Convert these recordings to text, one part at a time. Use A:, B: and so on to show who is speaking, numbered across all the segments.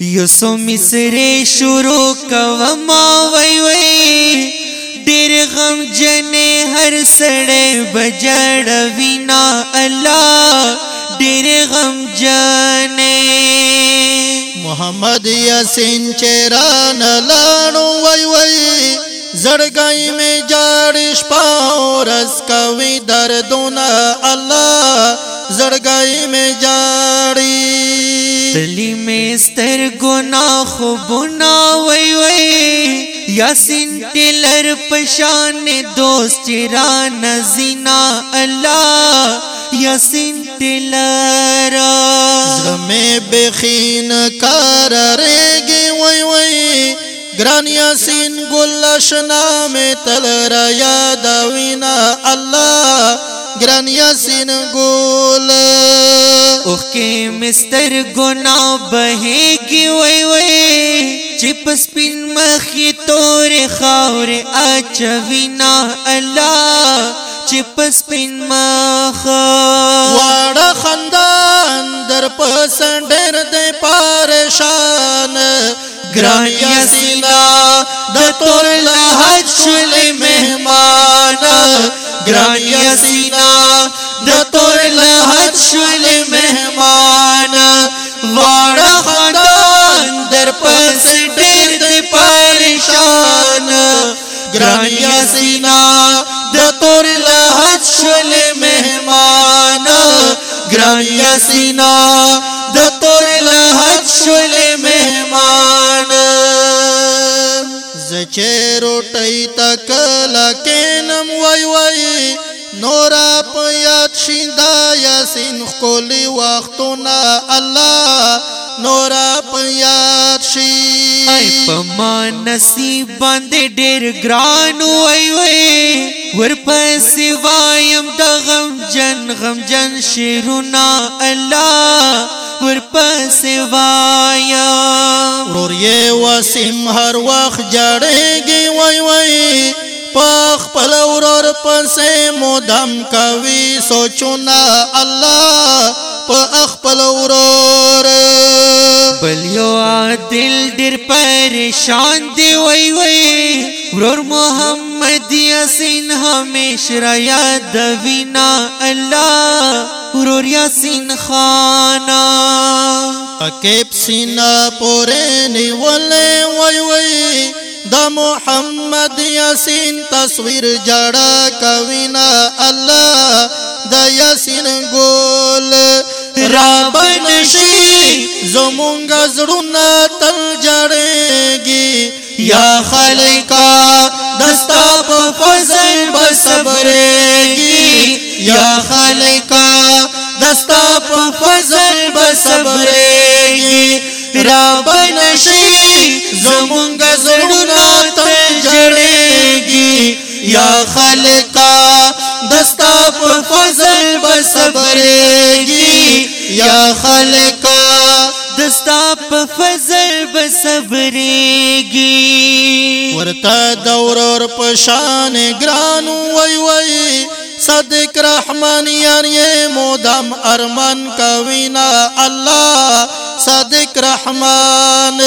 A: یوسو مصرے شروع کوا وی وی دیر غم جنے ہر سڑے بجڑ وینا اللہ دیر غم جنے محمد یسین چیران لانو وی وی زڑگائی میں جارش پاؤ رز کوی دردونا اللہ زړګای مې جاړي تلی مې ستر ګنا خوبنا وای وای یاسین ټلر پشان دوست را نزینا الله یاسین ټلر زمه بخین کار رګي وای وای گران یاسین گل شنا می تل را یاد وینا الله گرانیا یاسین گول اوخ کے مستر گنا وی گئے چپس مخی تور تو اچھوینا اللہ چې پسپین مخ واړه خندان در پسندر د پارشان ګرانیا سینا د تور لحد شل مهمان ګرانیا سینا د تور لحد شل مهمان واړه خندان در پسندر د پارشان ګرانیا سینا د تور دعوت شل مهمان ګران یسینا د تور لحد شل مهمان زچه روټی تکل کینم وای وای نورا په یاد شیندا یاسین خولي وختونه الله نورا په یاد شي ای په ما نصیب باندې ډېر ګران وای وای ورپسې وایم د غم جن غم جن شیرونا الله ورپسې وایم ورور یې وسیم هر وخت جړېږي پخ پلورور پسې مودم کوي سوچونه الله په خپل ورور بل یو عادل ډیر پریشان دی وای وای ورور محمد یاسین همیش را یاد وینا الله ورور یاسین خانا اکیب سینا پورې نیولې وای وای د محمد یاسین تصویر جڑا کوینا الله د یاسین ګول را بنشي زمونږ زړونه تل جړېږي یا خالقا دستا په فضل بصبرېږي یا خالقا دستا په فضل بصبرېږي را بنشي زمونږ زړونه خلقا دستا په فضل بسبرېږي یا خلقا دستا په فضل بسبرېږي ورته دور ور په شان ګران وای وای صدق رحمان یار یې مودام ارمان کوینا الله صادق رحمان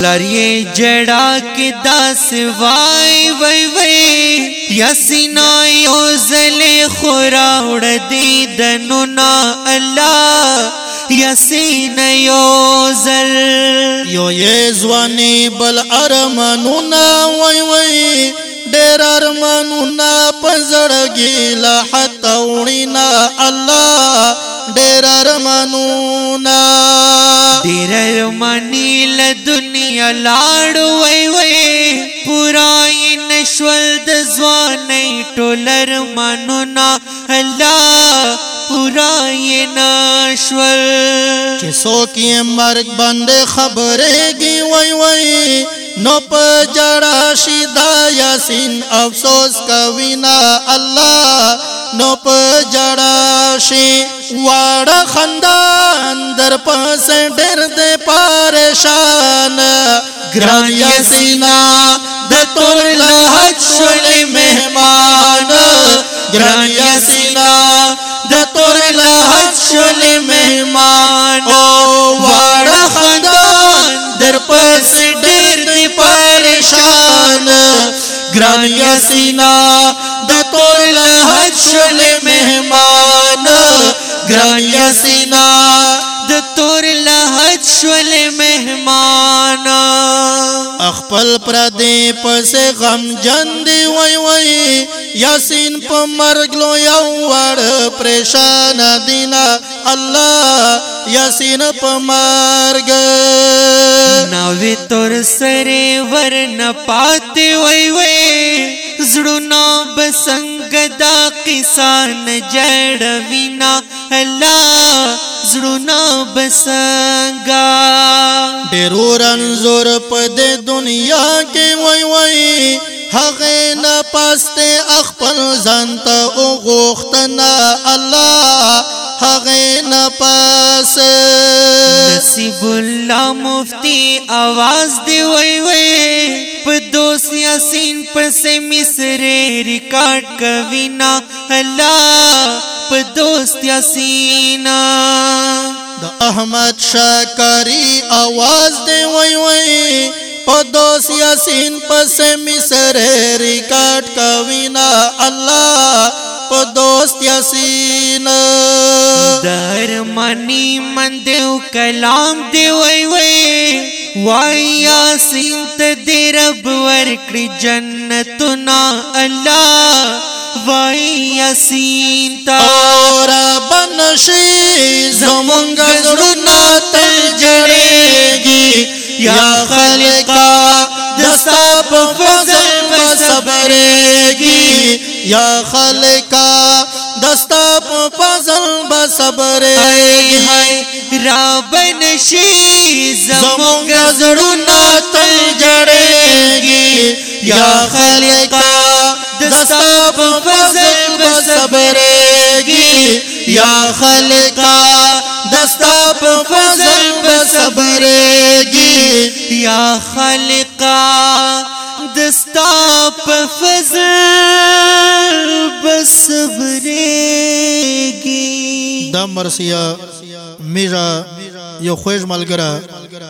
A: لری جڑا کی داس وای وای وای یسینا یو زل خورا وړ دی دنو نا الله یسین یو زل یو یې ځواني بل ارمانو نا وای وای ډېر ارمانو نا پزړګي لا حتوړینا الله ارمانونا دیر ارمانی لدنیا لارو وی وی پورائی نشول دزوانی ٹول ارمانونا اللہ پورائی نشول چسو کی مرگ بند خبرے گی وی وی نو په جړا شي دا یاسین افسوس کوینا الله نو په جړا شي وا پس ڈر دے پارشان گرائ سینا دوللا شلی مہمان گرائ سینا دوللا شلی مہمان در پس ڈر دارشان گرائیا سینا دوللا شلی مہمان سینا شول مهمان خپل پردې پس غم جن دی وای وای یاسین په مرګ لو یو وړ پریشان دینا الله یاسین په مرګ ناوی تر سره ورن پاتې وای وای زړونو بسنګ دا قصان جړ وینا الله زړونه بسنګا ډیرو رنزور په دې دنیا کې وای وای هغه نه پاسته خپل ځان ته وغوښتنه الله هغه نه پاس نصیب الله مفتی आवाज دی وای وای په دوست یاسین پر سه مصر ریکارډ کوینا الله دوست یسینا احمد دوست دوست یسین یسین مصر کوینا در منی من دیو کلام دیوئے یاسین سین دی رب جن جنتنا اللہ وای یسین تا گیل بنشی دست زړونه تل جړېږي یا خل کا فضل پزل بسبر هاي رن شی زما زړونه جڑے گی یا خلقا دستا په فضل بصبرېږي یا خلقا دستا په فضل بصبرېږي یا خلقا دستا په فضل بصبرېږي دا مرسیه میرا یو خوښ ملګری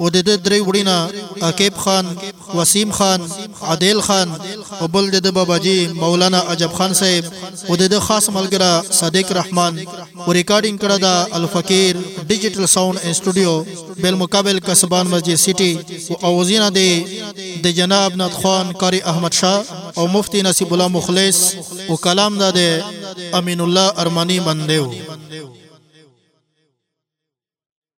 A: او د درې وړینا عقیب خان وسیم خان عادل خان او بل د باباجي مولانا عجب خان صاحب او د خاص ملګرا صادق رحمان او ریکارډینګ کړه د الفقیر ډیجیټل ساوند استودیو بل مقابل کسبان مسجد سټي او اوزینا د د جناب نات خان قاری احمد شاه او مفتی نصیب الله مخلص او کلام د امین الله ارمانی مندیو